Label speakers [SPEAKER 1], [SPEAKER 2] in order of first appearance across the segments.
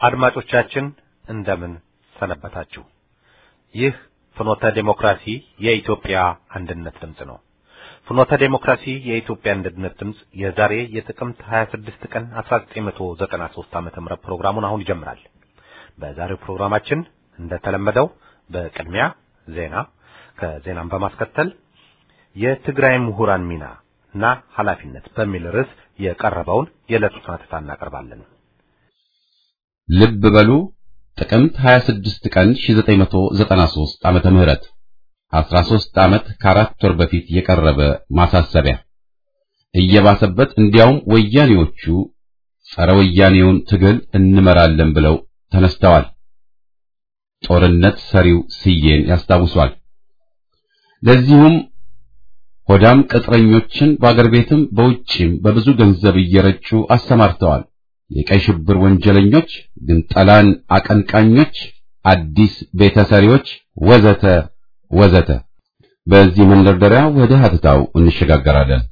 [SPEAKER 1] አድማጮቻችን እንደምን ሰነበታችሁ? ይህ ፍኖተ ዴሞክራሲ የኢትዮጵያ አንድነት ድምፅ ነው። ፍኖተ ዴሞክራሲ የኢትዮጵያ አንድነት ድምፅ የዛሬ የጥቅምት 26 ቀን 1993 ዓመተ ምህረት ፕሮግራሙን አሁን ይጀምራል። በዛሬው ፕሮግራማችን እንደተለመደው በቅድሚያ ዜና፣ ከዜናም በማስከተል የትግራይ ምሁራን ሚና እና ኃላፊነት በሚል ርዕስ የቀረበውን የዕለቱን ሀተታ እናቀርባለን።
[SPEAKER 2] ልብ በሉ ጥቅምት 26 ቀን 1993 ዓመተ ምህረት 13 ዓመት ከአራት ወር በፊት የቀረበ ማሳሰቢያ እየባሰበት እንዲያውም ወያኔዎቹ ጸረ ወያኔውን ትግል እንመራለን ብለው ተነስተዋል። ጦርነት ሰሪው ስዬን ያስታውሷል። ለዚሁም ሆዳም ቅጥረኞችን በአገር ቤትም በውጭም በብዙ ገንዘብ እየረጩ አሰማርተዋል። የቀይ ሽብር ወንጀለኞች፣ ግንጠላን አቀንቃኞች፣ አዲስ ቤተሰሪዎች ወዘተ ወዘተ። በዚህ መንደርደሪያ ወደ ሀተታው እንሸጋገራለን።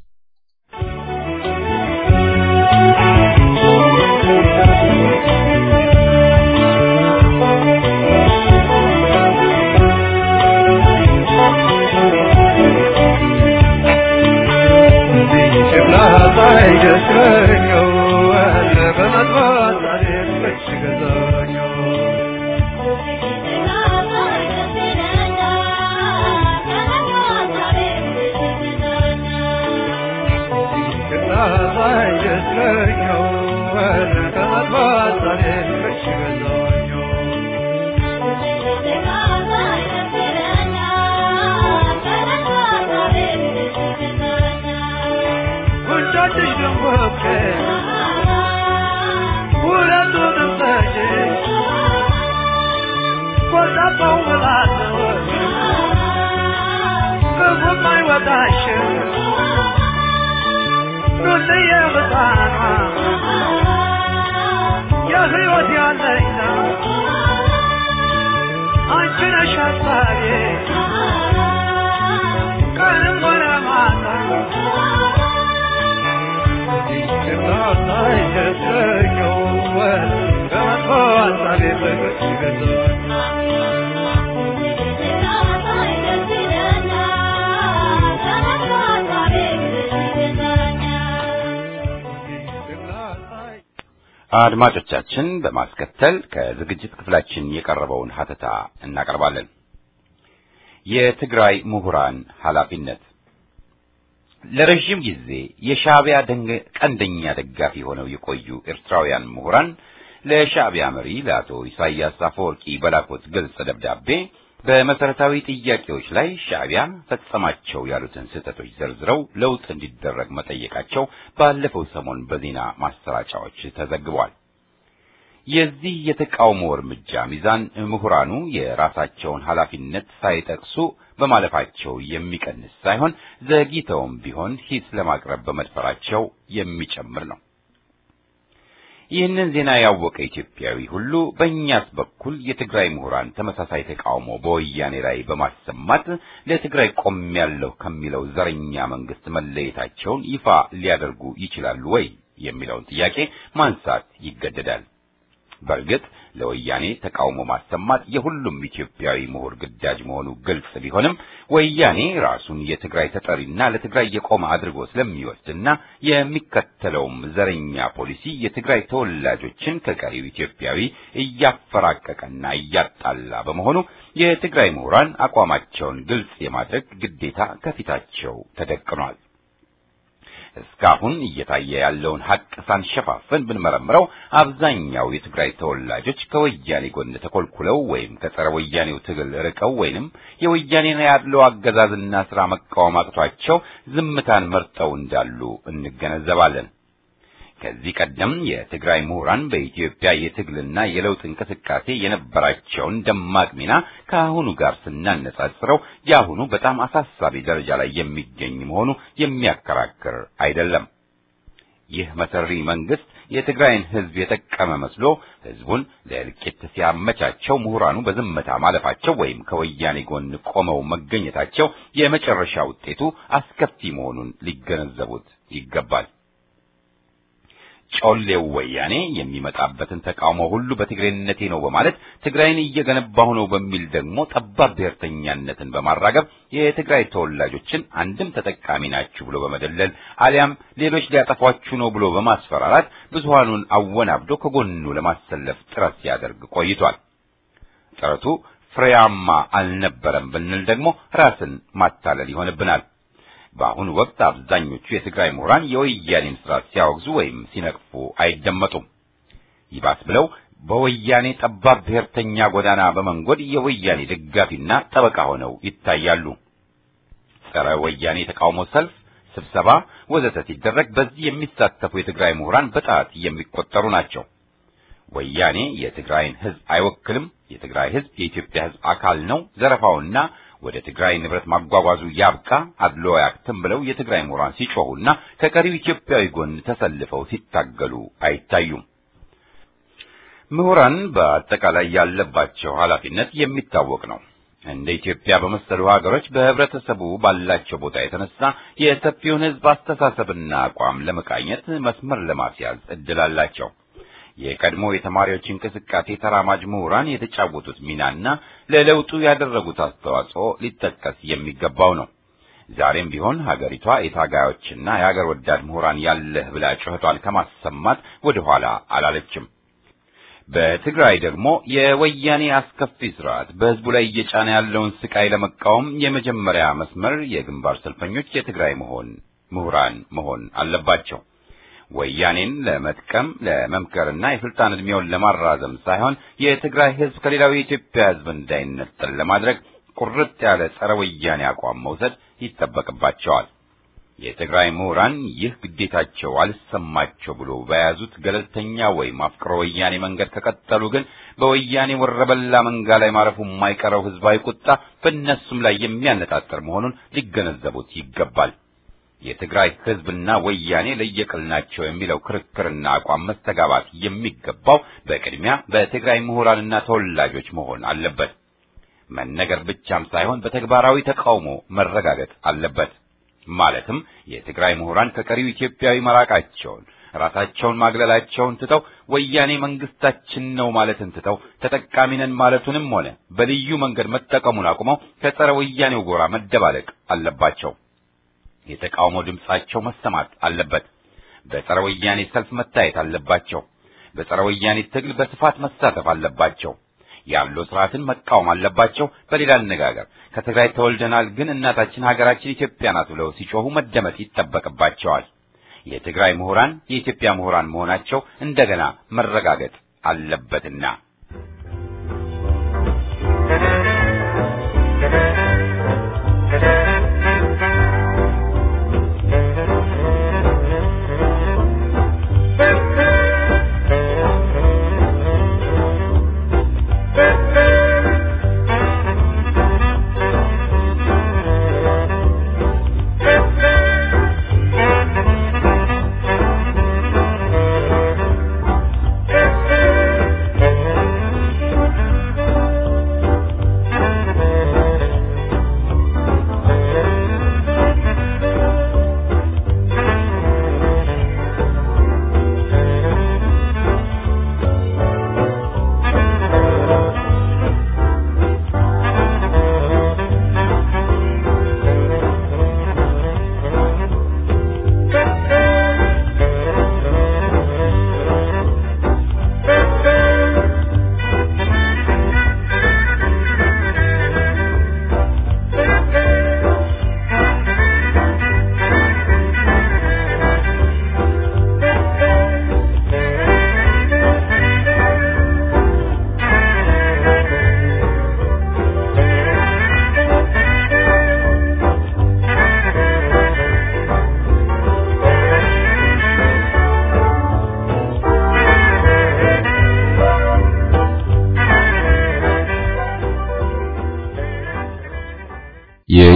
[SPEAKER 2] Oh, will I do with my I should. አድማጮቻችን በማስከተል ከዝግጅት ክፍላችን የቀረበውን ሀተታ እናቀርባለን። የትግራይ ምሁራን ኃላፊነት ለረዥም ጊዜ የሻዕቢያ ቀንደኛ ደጋፊ ሆነው የቆዩ ኤርትራውያን ምሁራን ለሻዕቢያ መሪ ለአቶ ኢሳያስ አፈወርቂ በላኩት ግልጽ ደብዳቤ በመሰረታዊ ጥያቄዎች ላይ ሻዕቢያ ፈጸማቸው ያሉትን ስህተቶች ዘርዝረው ለውጥ እንዲደረግ መጠየቃቸው ባለፈው ሰሞን በዜና ማሰራጫዎች ተዘግቧል። የዚህ የተቃውሞ እርምጃ ሚዛን ምሁራኑ የራሳቸውን ኃላፊነት ሳይጠቅሱ በማለፋቸው የሚቀንስ ሳይሆን ዘግይተውም ቢሆን ሂስ ለማቅረብ በመድፈራቸው የሚጨምር ነው። ይህንን ዜና ያወቀ ኢትዮጵያዊ ሁሉ በእኛስ በኩል የትግራይ ምሁራን ተመሳሳይ ተቃውሞ በወያኔ ላይ በማሰማት ለትግራይ ቆሜያለሁ ከሚለው ዘረኛ መንግስት መለየታቸውን ይፋ ሊያደርጉ ይችላሉ ወይ የሚለውን ጥያቄ ማንሳት ይገደዳል። በእርግጥ ለወያኔ ተቃውሞ ማሰማት የሁሉም ኢትዮጵያዊ ምሁር ግዳጅ መሆኑ ግልጽ ቢሆንም ወያኔ ራሱን የትግራይ ተጠሪና ለትግራይ የቆመ አድርጎ ስለሚወስድና የሚከተለውም ዘረኛ ፖሊሲ የትግራይ ተወላጆችን ከቀሪው ኢትዮጵያዊ እያፈራቀቀና እያጣላ በመሆኑ የትግራይ ምሁራን አቋማቸውን ግልጽ የማድረግ ግዴታ ከፊታቸው ተደቅኗል። እስካሁን እየታየ ያለውን ሀቅ ሳንሸፋፍን ብንመረምረው አብዛኛው የትግራይ ተወላጆች ከወያኔ ጎን ተኮልኩለው ወይም ከጸረ ወያኔው ትግል ርቀው ወይንም የወያኔን ያለው አገዛዝና ስራ መቃወም አቅቷቸው ዝምታን መርጠው እንዳሉ እንገነዘባለን። ከዚህ ቀደም የትግራይ ምሁራን በኢትዮጵያ የትግልና የለውጥ እንቅስቃሴ የነበራቸውን ደማቅ ሚና ከአሁኑ ጋር ስናነጻጽረው የአሁኑ በጣም አሳሳቢ ደረጃ ላይ የሚገኝ መሆኑ የሚያከራክር አይደለም። ይህ መሰሪ መንግስት የትግራይን ሕዝብ የጠቀመ መስሎ ሕዝቡን ለእልቂት ሲያመቻቸው ምሁራኑ በዝምታ ማለፋቸው ወይም ከወያኔ ጎን ቆመው መገኘታቸው የመጨረሻ ውጤቱ አስከፊ መሆኑን ሊገነዘቡት ይገባል። ጮሌው ወያኔ የሚመጣበትን ተቃውሞ ሁሉ በትግሬነቴ ነው በማለት ትግራይን እየገነባሁ ነው በሚል ደግሞ ጠባብ ብሔርተኛነትን በማራገብ የትግራይ ተወላጆችን አንድም ተጠቃሚ ናችሁ ብሎ በመደለል አሊያም ሌሎች ሊያጠፏችሁ ነው ብሎ በማስፈራራት ብዙሃኑን አወናብዶ ከጎኑ ለማሰለፍ ጥረት ሲያደርግ ቆይቷል። ጥረቱ ፍሬያማ አልነበረም ብንል ደግሞ ራስን ማታለል ይሆንብናል። በአሁኑ ወቅት አብዛኞቹ የትግራይ ምሁራን የወያኔን ስርዓት ሲያወግዙ ወይም ሲነቅፉ አይደመጡም። ይባስ ብለው በወያኔ ጠባብ ብሔርተኛ ጎዳና በመንጎድ የወያኔ ደጋፊና ጠበቃ ሆነው ይታያሉ። ጸረ ወያኔ የተቃውሞ ሰልፍ፣ ስብሰባ ወዘተ ሲደረግ በዚህ የሚሳተፉ የትግራይ ምሁራን በጣት የሚቆጠሩ ናቸው። ወያኔ የትግራይን ሕዝብ አይወክልም፣ የትግራይ ሕዝብ የኢትዮጵያ ሕዝብ አካል ነው፣ ዘረፋውና ወደ ትግራይ ንብረት ማጓጓዙ ያብቃ፣ አድሎ ያክትም ብለው የትግራይ ምሁራን ሲጮሁና ከቀሪው ኢትዮጵያዊ ጎን ተሰልፈው ሲታገሉ አይታዩም። ምሁራን በአጠቃላይ ያለባቸው ኃላፊነት የሚታወቅ ነው። እንደ ኢትዮጵያ በመሰሉ ሀገሮች በህብረተሰቡ ባላቸው ቦታ የተነሳ የሰፊውን ሕዝብ አስተሳሰብና አቋም ለመቃኘት መስመር ለማስያዝ እድል አላቸው። የቀድሞ የተማሪዎች እንቅስቃሴ ተራማጅ ምሁራን የተጫወቱት ሚናና ለለውጡ ያደረጉት አስተዋጽኦ ሊጠቀስ የሚገባው ነው። ዛሬም ቢሆን ሀገሪቷ የታጋዮችና የሀገር ወዳድ ምሁራን ያለህ ብላ ጩኸቷን ከማሰማት ወደ ኋላ አላለችም። በትግራይ ደግሞ የወያኔ አስከፊ ስርዓት በህዝቡ ላይ እየጫነ ያለውን ስቃይ ለመቃወም የመጀመሪያ መስመር የግንባር ሰልፈኞች የትግራይ መሆን ምሁራን መሆን አለባቸው። ወያኔን ለመጥቀም ለመምከርና የስልጣን ዕድሜውን ለማራዘም ሳይሆን የትግራይ ህዝብ ከሌላው የኢትዮጵያ ህዝብ እንዳይነጠል ለማድረግ ቁርጥ ያለ ጸረ ወያኔ አቋም መውሰድ ይጠበቅባቸዋል። የትግራይ ምሁራን ይህ ግዴታቸው አልሰማቸው ብሎ በያዙት ገለልተኛ ወይም አፍቅሮ ወያኔ መንገድ ከቀጠሉ ግን በወያኔ ወረበላ መንጋ ላይ ማረፉ የማይቀረው ህዝባዊ ቁጣ በእነሱም ላይ የሚያነጣጥር መሆኑን ሊገነዘቡት ይገባል። የትግራይ ህዝብና ወያኔ ለየቅል ናቸው የሚለው ክርክርና አቋም መስተጋባት የሚገባው በቅድሚያ በትግራይ ምሁራንና ተወላጆች መሆን አለበት። መነገር ብቻም ሳይሆን በተግባራዊ ተቃውሞ መረጋገጥ አለበት። ማለትም የትግራይ ምሁራን ከቀሪው ኢትዮጵያዊ መራቃቸውን፣ ራሳቸውን ማግለላቸውን ትተው ወያኔ መንግስታችን ነው ማለትን ትተው ተጠቃሚ ነን ማለቱንም ሆነ በልዩ መንገድ መጠቀሙን አቁመው ከጸረ ወያኔው ጎራ መደባለቅ አለባቸው። የተቃውሞ ድምጻቸው መሰማት አለበት። በጸረ ወያኔ ሰልፍ መታየት አለባቸው። በጸረ ወያኔ ትግል በስፋት መሳተፍ አለባቸው። ያለው ስርዓትን መቃወም አለባቸው። በሌላ አነጋገር ከትግራይ ተወልደናል፣ ግን እናታችን ሀገራችን ኢትዮጵያ ናት ብለው ሲጮሁ መደመጥ ይጠበቅባቸዋል። የትግራይ ምሁራን የኢትዮጵያ ምሁራን መሆናቸው እንደገና መረጋገጥ አለበትና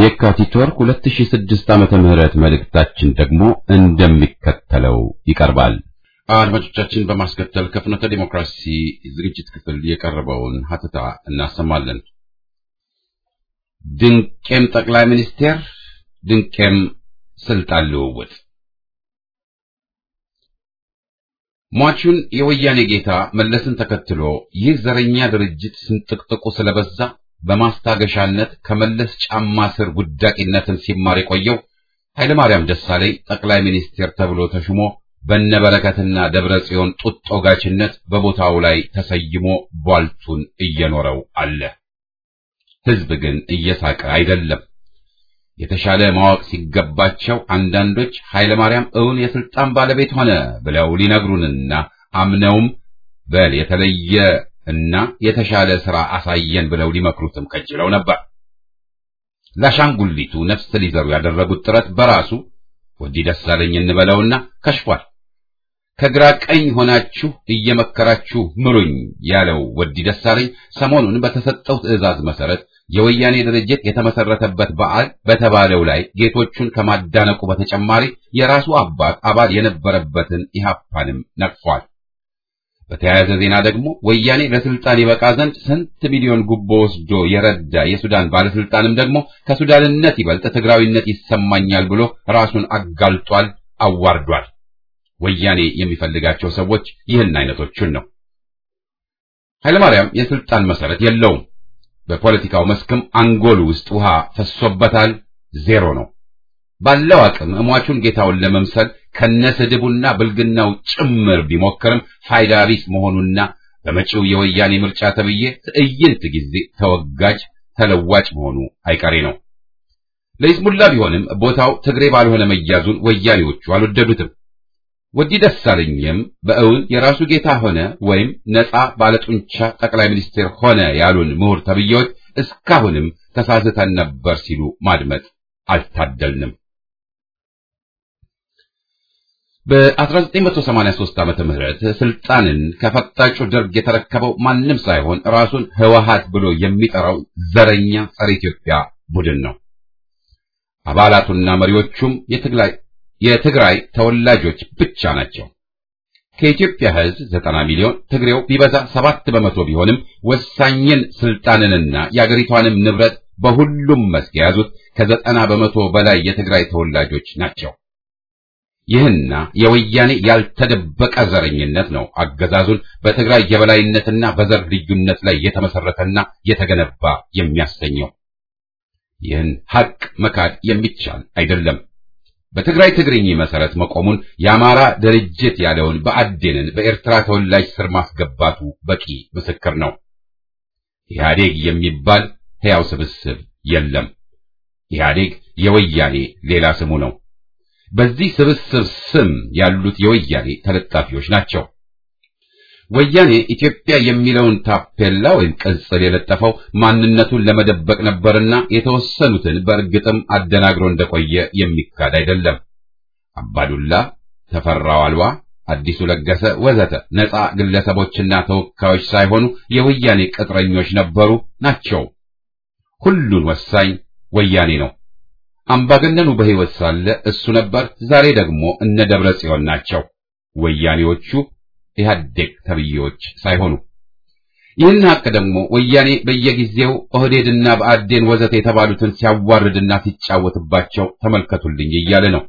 [SPEAKER 3] የየካቲት ወር 2006 ዓመተ ምህረት መልእክታችን ደግሞ እንደሚከተለው ይቀርባል። አድማጮቻችን፣ በማስከተል ከፍኖተ ዲሞክራሲ ዝግጅት ክፍል የቀረበውን ሀተታ እናሰማለን። ድንቄም ጠቅላይ ሚኒስቴር፣ ድንቄም ስልጣን ልውውጥ። ሟቹን የወያኔ ጌታ መለስን ተከትሎ ይህ ዘረኛ ድርጅት ስንጥቅጥቁ ስለበዛ በማስታገሻነት ከመለስ ጫማ ስር ጉዳቂነትን ሲማር የቆየው ኃይለማርያም ደሳለኝ ጠቅላይ ሚኒስቴር ተብሎ ተሹሞ በነበረከትና ደብረ ጽዮን ጡጦ ጋችነት በቦታው ላይ ተሰይሞ ቧልቱን እየኖረው አለ። ሕዝብ ግን እየሳቀ አይደለም። የተሻለ ማወቅ ሲገባቸው አንዳንዶች ኃይለማርያም እውን የስልጣን ባለቤት ሆነ ብለው ሊነግሩንና አምነውም በል የተለየ እና የተሻለ ሥራ አሳየን ብለው ሊመክሩትም ከጅለው ነበር። ላሻንጉሊቱ ነፍስ ሊዘሩ ያደረጉት ጥረት በራሱ ወዲህ ደሳለኝ እንበለውና ከሽፏል። ከግራ ቀኝ ሆናችሁ እየመከራችሁ ምሩኝ ያለው ወዲህ ደሳለኝ ሰሞኑን በተሰጠው ትዕዛዝ መሰረት የወያኔ ድርጅት የተመሰረተበት በዓል በተባለው ላይ ጌቶቹን ከማዳነቁ በተጨማሪ የራሱ አባት አባል የነበረበትን ኢህአፓንም ነቅፏል። በተያያዘ ዜና ደግሞ ወያኔ ለስልጣን ይበቃ ዘንድ ስንት ሚሊዮን ጉቦ ወስዶ የረዳ የሱዳን ባለስልጣንም ደግሞ ከሱዳንነት ይበልጥ ትግራዊነት ይሰማኛል ብሎ ራሱን አጋልጧል፣ አዋርዷል። ወያኔ የሚፈልጋቸው ሰዎች ይህን አይነቶቹን ነው። ኃይለማርያም የስልጣን መሰረት የለውም። በፖለቲካው መስክም አንጎል ውስጥ ውሃ ፈሶበታል፣ ዜሮ ነው። ባለው አቅም እሟቹን ጌታውን ለመምሰል ከነስድቡና ብልግናው ጭምር ቢሞክርም ፋይዳ ቢስ መሆኑና በመጪው የወያኔ ምርጫ ተብዬ ትዕይንት ጊዜ ተወጋጅ ተለዋጭ መሆኑ አይቀሬ ነው። ለይስሙላ ቢሆንም ቦታው ትግሬ ባልሆነ መያዙን ወያኔዎቹ አልወደዱትም። ወዲህ ደሳለኝም በእውን የራሱ ጌታ ሆነ ወይም ነፃ ባለጡንቻ ጠቅላይ ሚኒስትር ሆነ ያሉን ምሁር ተብዬዎች እስካሁንም ተሳስተን ነበር ሲሉ ማድመጥ አልታደልንም። በ1983 ዓመተ ምህረት ስልጣንን ከፈጣጩ ደርግ የተረከበው ማንም ሳይሆን ራሱን ህወሓት ብሎ የሚጠራው ዘረኛ ጸረ ኢትዮጵያ ቡድን ነው። አባላቱና መሪዎቹም የትግራይ ተወላጆች ብቻ ናቸው። ከኢትዮጵያ ሕዝብ ዘጠና ሚሊዮን ትግሬው ቢበዛ ሰባት በመቶ ቢሆንም ወሳኝን ስልጣንንና የአገሪቷንም ንብረት በሁሉም መስክ የያዙት ከዘጠና በመቶ በላይ የትግራይ ተወላጆች ናቸው። ይህና የወያኔ ያልተደበቀ ዘረኝነት ነው አገዛዙን በትግራይ የበላይነትና በዘር ልዩነት ላይ የተመሰረተና የተገነባ የሚያሰኘው። ይህን ሐቅ መካድ የሚቻል አይደለም። በትግራይ ትግርኝ መሰረት መቆሙን የአማራ ድርጅት ያለውን ብአዴንን በኤርትራ ተወላጅ ስር ማስገባቱ በቂ ምስክር ነው። ኢህአዴግ የሚባል ሕያው ስብስብ የለም። ኢህአዴግ የወያኔ ሌላ ስሙ ነው። በዚህ ስብስብ ስም ያሉት የወያኔ ተለጣፊዎች ናቸው። ወያኔ ኢትዮጵያ የሚለውን ታፔላ ወይም ቅጽል የለጠፈው ማንነቱን ለመደበቅ ነበርና የተወሰኑትን በእርግጥም አደናግሮ እንደቆየ የሚካድ አይደለም። አባዱላ፣ ተፈራው አልዋ፣ አዲሱ ለገሰ ወዘተ ነፃ ግለሰቦችና ተወካዮች ሳይሆኑ የወያኔ ቅጥረኞች ነበሩ ናቸው። ሁሉን ወሳኝ ወያኔ ነው። አምባገነኑ በሕይወት ሳለ እሱ ነበር። ዛሬ ደግሞ እነ ደብረ ጽዮን ናቸው ወያኔዎቹ ኢህአዴግ ተብዬዎች ሳይሆኑ። ይህን ሀቅ ደግሞ ወያኔ በየጊዜው ኦህዴድና ብአዴን ወዘተ የተባሉትን ሲያዋርድና ሲጫወትባቸው ተመልከቱልኝ እያለ ነው።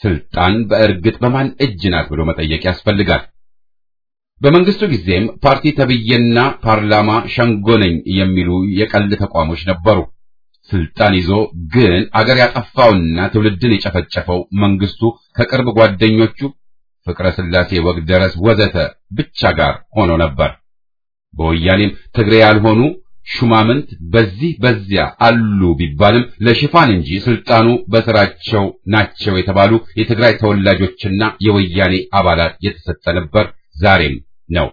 [SPEAKER 3] ስልጣን በእርግጥ በማን እጅ ናት ብሎ መጠየቅ ያስፈልጋል። በመንግስቱ ጊዜም ፓርቲ ተብዬና ፓርላማ ሸንጎ ነኝ የሚሉ የቀልድ ተቋሞች ነበሩ። ስልጣን ይዞ ግን አገር ያጠፋውና ትውልድን የጨፈጨፈው መንግስቱ ከቅርብ ጓደኞቹ ፍቅረ ስላሴ ወግደረስ ወዘተ ብቻ ጋር ሆኖ ነበር። በወያኔም ትግሬ ያልሆኑ ሹማምንት በዚህ በዚያ አሉ ቢባልም ለሽፋን እንጂ ስልጣኑ በስራቸው ናቸው የተባሉ የትግራይ ተወላጆችና የወያኔ አባላት የተሰጠ ነበር፣ ዛሬም ነው።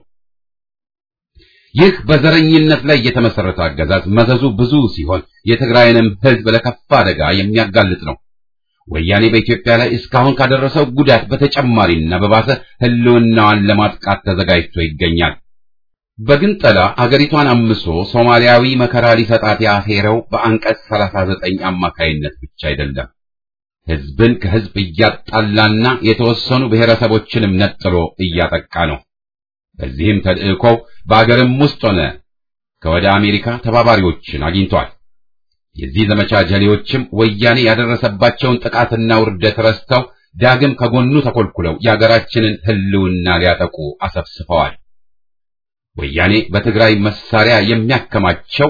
[SPEAKER 3] ይህ በዘረኝነት ላይ የተመሰረተ አገዛዝ መዘዙ ብዙ ሲሆን የትግራይንም ሕዝብ ለከፋ አደጋ የሚያጋልጥ ነው። ወያኔ በኢትዮጵያ ላይ እስካሁን ካደረሰው ጉዳት በተጨማሪና በባሰ ሕልውናዋን ለማጥቃት ተዘጋጅቶ ይገኛል። በግንጠላ አገሪቷን አምሶ ሶማሊያዊ መከራ ሊሰጣት ያፌረው በአንቀጽ 39 አማካይነት ብቻ አይደለም። ሕዝብን ከሕዝብ እያጣላና የተወሰኑ ብሔረሰቦችንም ነጥሎ እያጠቃ ነው። በዚህም ተልእኮው በአገርም ውስጥ ሆነ ከወደ አሜሪካ ተባባሪዎችን አግኝቷል። የዚህ ዘመቻ ጀሌዎችም ወያኔ ያደረሰባቸውን ጥቃትና ውርደት ረስተው ዳግም ከጎኑ ተኮልኩለው የአገራችንን ሕልውና ሊያጠቁ አሰብስፈዋል። ወያኔ በትግራይ መሳሪያ የሚያከማቸው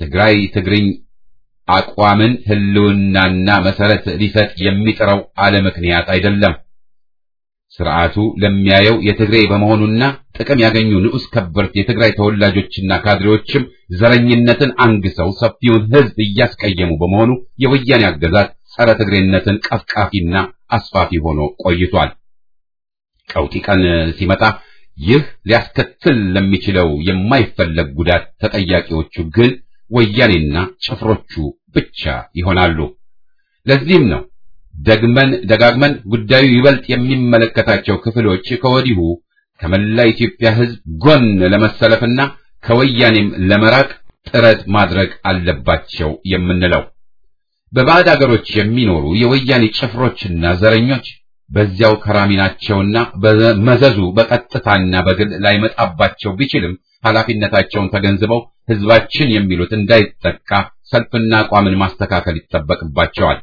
[SPEAKER 3] ትግራይ ትግርኝ አቋምን ሕልውናና መሰረት ሊሰጥ የሚጥረው አለ ምክንያት አይደለም። ስርዓቱ ለሚያየው የትግሬ በመሆኑና ጥቅም ያገኙ ንዑስ ከበርት የትግራይ ተወላጆችና ካድሬዎችም ዘረኝነትን አንግሰው ሰፊውን ሕዝብ እያስቀየሙ በመሆኑ የወያኔ አገዛዝ ጸረ ትግሬነትን ቀፍቃፊና አስፋፊ ሆኖ ቆይቷል። ቀውጢ ቀን ሲመጣ ይህ ሊያስከትል ለሚችለው የማይፈለግ ጉዳት ተጠያቂዎቹ ግን ወያኔና ጭፍሮቹ ብቻ ይሆናሉ። ለዚህም ነው ደግመን ደጋግመን ጉዳዩ ይበልጥ የሚመለከታቸው ክፍሎች ከወዲሁ ከመላ ኢትዮጵያ ሕዝብ ጎን ለመሰለፍና ከወያኔም ለመራቅ ጥረት ማድረግ አለባቸው የምንለው። በባዕድ አገሮች የሚኖሩ የወያኔ ጭፍሮችና ዘረኞች በዚያው ከራሚ ናቸውና በመዘዙ በቀጥታና በግል ላይመጣባቸው ቢችልም ኃላፊነታቸውን ተገንዝበው ሕዝባችን የሚሉት እንዳይጠቃ ሰልፍና አቋምን ማስተካከል ይጠበቅባቸዋል።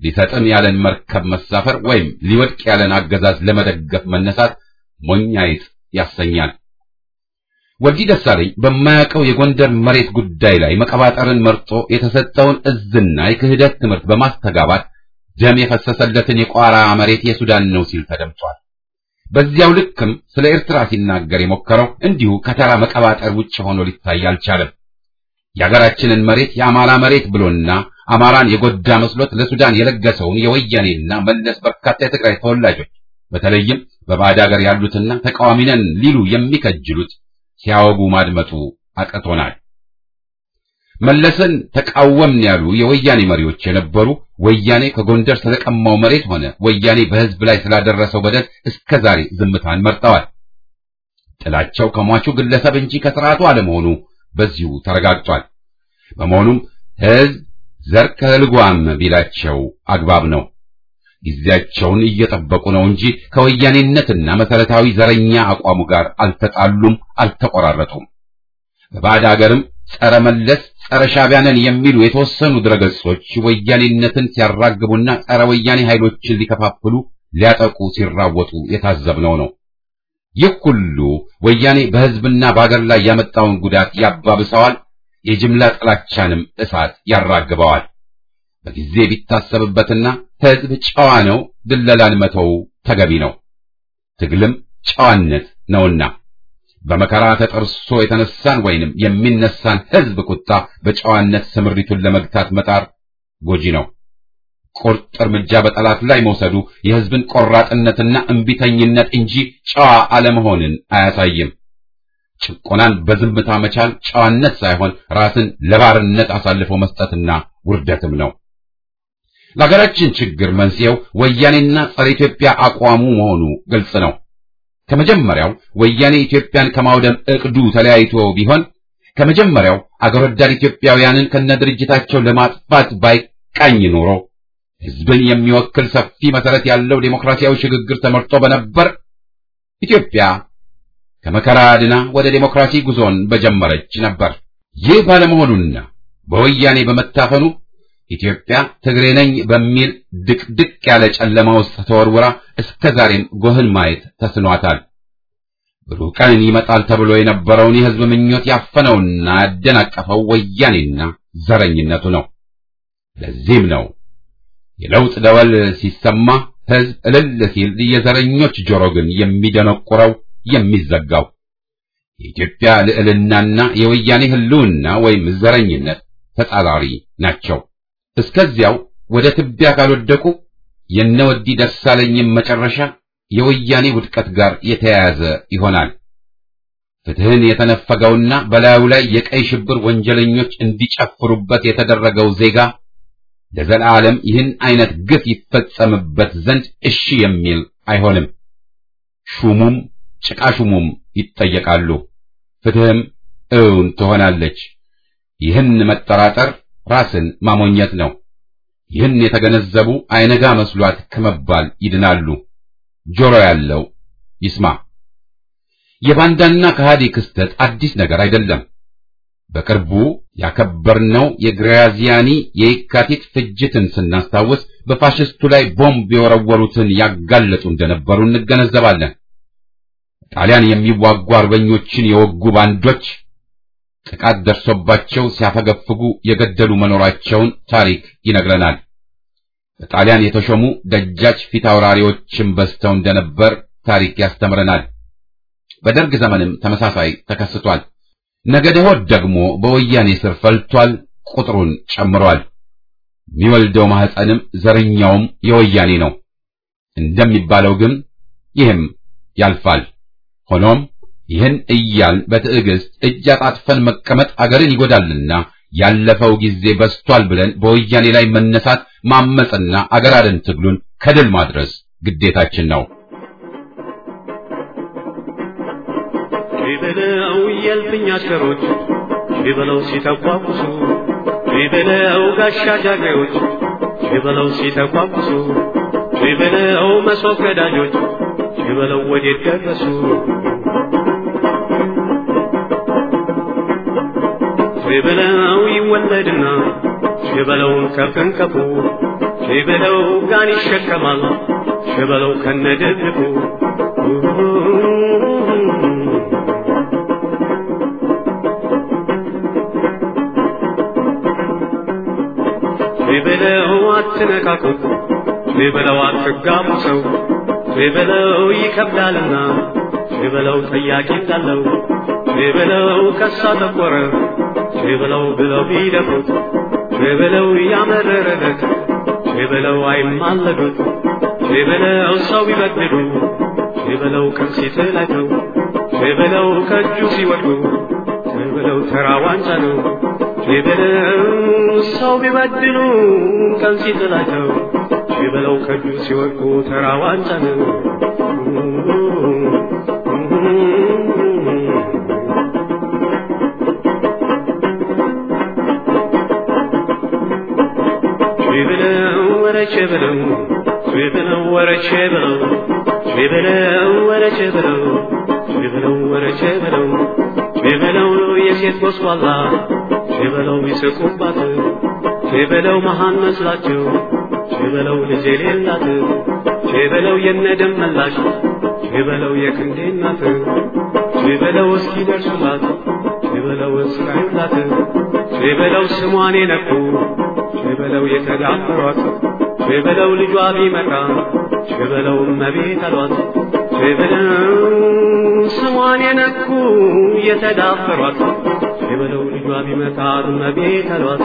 [SPEAKER 3] ሊሰጥም ያለን መርከብ መሳፈር ወይም ሊወድቅ ያለን አገዛዝ ለመደገፍ መነሳት ሞኛይት ያሰኛል። ወዲ ደሳለኝ በማያውቀው የጎንደር መሬት ጉዳይ ላይ መቀባጠርን መርጦ የተሰጠውን እዝና የክህደት ትምህርት በማስተጋባት ደም የፈሰሰለትን የቋራ መሬት የሱዳን ነው ሲል ተደምጧል። በዚያው ልክም ስለ ኤርትራ ሲናገር የሞከረው እንዲሁ ከተራ መቀባጠር ውጭ ሆኖ ሊታይ አልቻለም። የሀገራችንን መሬት የአማራ መሬት ብሎና አማራን የጎዳ መስሎት ለሱዳን የለገሰውን የወያኔና መለስ በርካታ የትግራይ ተወላጆች በተለይም በባዕድ ሀገር ያሉትና ተቃዋሚ ነን ሊሉ የሚከጅሉት ሲያወጉ ማድመጡ አቅቶናል። መለስን ተቃወምን ያሉ የወያኔ መሪዎች የነበሩ ወያኔ ከጎንደር ስለቀማው መሬት ሆነ ወያኔ በሕዝብ ላይ ስላደረሰው በደል እስከ ዛሬ ዝምታን መርጠዋል። ጥላቸው ከሟቹ ግለሰብ እንጂ ከስርዓቱ አለመሆኑ በዚሁ ተረጋግጧል። በመሆኑም ሕዝብ ዘር ከልጓም ቢላቸው አግባብ ነው። ጊዜያቸውን እየጠበቁ ነው እንጂ ከወያኔነትና መሰረታዊ ዘረኛ አቋሙ ጋር አልተጣሉም፣ አልተቆራረጡም። በባዕድ አገርም ጸረ መለስ ጸረ ሻዕቢያ ነን የሚሉ የተወሰኑ ድረገጾች ወያኔነትን ሲያራግቡና ጸረ ወያኔ ኃይሎችን ሊከፋፍሉ ሊያጠቁ ሲራወጡ የታዘብነው ነው። ይህ ሁሉ ወያኔ በሕዝብና በአገር ላይ ያመጣውን ጉዳት ያባብሰዋል፣ የጅምላ ጥላቻንም እሳት ያራግበዋል። በጊዜ ቢታሰብበትና ሕዝብ ጨዋ ነው፣ ድለላን መተው ተገቢ ነው። ትግልም ጨዋነት ነውና በመከራ ተጠርሶ የተነሳን ወይንም የሚነሳን ሕዝብ ቁጣ በጨዋነት ስምሪቱን ለመግታት መጣር ጎጂ ነው። ቁርጥ እርምጃ በጠላት ላይ መውሰዱ የሕዝብን ቆራጥነትና እምቢተኝነት እንጂ ጨዋ አለመሆንን አያሳይም። ጭቆናን በዝምታ መቻል ጨዋነት ሳይሆን ራስን ለባርነት አሳልፎ መስጠትና ውርደትም ነው። ለሀገራችን ችግር መንስኤው ወያኔና ጸረ ኢትዮጵያ አቋሙ መሆኑ ግልጽ ነው። ከመጀመሪያው ወያኔ ኢትዮጵያን ከማውደም እቅዱ ተለያይቶ ቢሆን ከመጀመሪያው አገር ወዳድ ኢትዮጵያውያንን ከነድርጅታቸው ለማጥፋት ባይቃኝ ኖሮ ሕዝብን የሚወክል ሰፊ መሰረት ያለው ዴሞክራሲያዊ ሽግግር ተመርጦ በነበር ኢትዮጵያ ከመከራ ድና ወደ ዴሞክራሲ ጉዞን በጀመረች ነበር። ይህ ባለመሆኑና በወያኔ በመታፈኑ ኢትዮጵያ ትግሬ ነኝ በሚል ድቅድቅ ያለ ጨለማ ውስጥ ተወርውራ እስከ ዛሬም ጎህን ማየት ተስኗታል። ብሩህ ቀን ይመጣል ተብሎ የነበረውን የሕዝብ ምኞት ያፈነውና ያደናቀፈው ወያኔና ዘረኝነቱ ነው። ለዚህም ነው የለውጥ ደወል ሲሰማ ሕዝብ እልል ሲል የዘረኞች ጆሮ ግን የሚደነቁረው የሚዘጋው። የኢትዮጵያ ልዕልናና የወያኔ ሕልውና ወይም ዘረኝነት ተጻራሪ ናቸው። እስከዚያው ወደ ትቢያ ካልወደቁ የነወዲ ደሳለኝም መጨረሻ የወያኔ ውድቀት ጋር የተያያዘ ይሆናል። ፍትህን የተነፈገውና በላዩ ላይ የቀይ ሽብር ወንጀለኞች እንዲጨፍሩበት የተደረገው ዜጋ ለዘላለም ይህን አይነት ግፍ ይፈጸምበት ዘንድ እሺ የሚል አይሆንም። ሹሙም ጭቃ ሹሙም ይጠየቃሉ። ፍትህም እውን ትሆናለች። ይህን መጠራጠር ራስን ማሞኘት ነው። ይህን የተገነዘቡ አይነጋ መስሏት ከመባል ይድናሉ። ጆሮ ያለው ይስማ። የባንዳና ከሃዲ ክስተት አዲስ ነገር አይደለም። በቅርቡ ያከበርነው የግራዚያኒ የየካቲት ፍጅትን ስናስታውስ በፋሽስቱ ላይ ቦምብ የወረወሩትን ያጋለጡ እንደነበሩ እንገነዘባለን። ጣሊያን የሚዋጉ አርበኞችን የወጉ ባንዶች ጥቃት ደርሶባቸው ሲያፈገፍጉ የገደሉ መኖራቸውን ታሪክ ይነግረናል። በጣሊያን የተሾሙ ደጃች ፊት አውራሪዎችን በዝተው እንደነበር ታሪክ ያስተምረናል። በደርግ ዘመንም ተመሳሳይ ተከስቷል። ነገደ ሆድ ደግሞ በወያኔ ስር ፈልቷል፣ ቁጥሩን ጨምሯል። የሚወልደው ማህፀንም ዘረኛውም የወያኔ ነው እንደሚባለው ግን ይህም ያልፋል። ሆኖም ይህን እያል በትዕግስት እጅ አጣጥፈን መቀመጥ አገርን ይጎዳልና ያለፈው ጊዜ በስቷል ብለን በወያኔ ላይ መነሳት ማመጽና አገር አድን ትግሉን ከድል ማድረስ ግዴታችን ነው።
[SPEAKER 4] ሺበለው የልፍኝ አሽከሮች ሺበለው ሲተቋቁሱ ሺበለው ጋሻ ጃግሬዎች ሺበለው ሲተቋቁሱ ሺበለው መሶብ ቀዳጆች ሺበለው ወዴት ደረሱ? ሺበለው ይወለድና ሺበለውን ከፍንቀፉ ሺበለው ጋን ይሸከማል ሺበለው ከነደግፉ ሺበለው አትነካኩት ሺበለው አትጋቡ ሰው ሺበለው ይከብዳልና ሺበለው ጠያቂ እንዳለው ሺበለው ከሳ ጠቆረ ሺበለው ብለው ቢደፍሩት ሺበለው ያመረረለት ሺበለው አይማለዱት ሺበለው ሰው ቢበድሉ ሺበለው ቀን ሲጥላቸው ሺበለው ከእጁ ሲወድቁ ሺበለው ተራ ዋንጫ ነው ሺበለው ሰው ቢበድሉ ቀን ሲጥላቸው ሺበለው ከእጁ ሲወድቁ ተራ ዋንጫ ነው ሺበለው ወረቼ በለው ሺበለው ወረቼ በለው ሺበለው ወረቼ በለው ሺበለው ወረቼ በለው ሺበለው የሴት ጎስቋላ ሺበለው ይስቁባት ሺበለው መሃን መስላቸው ሺበለው ልጅ የሌላት ሺበለው የነደም መላሽ ሺበለው የክንዴ እናት ሺበለው እስኪ ደርሱላት ሺበለው እስራዩላት ሺበለው ስሟን የነኩ ሺበለው የተዳፈሯት ሺበለው ልጇ ቢመጣ ሺበለው እመቤት አሏት ሺበለው ስሟን የነኩ የተዳፈሯት ሺበለው ልጇ ቢመጣ እመቤት አሏት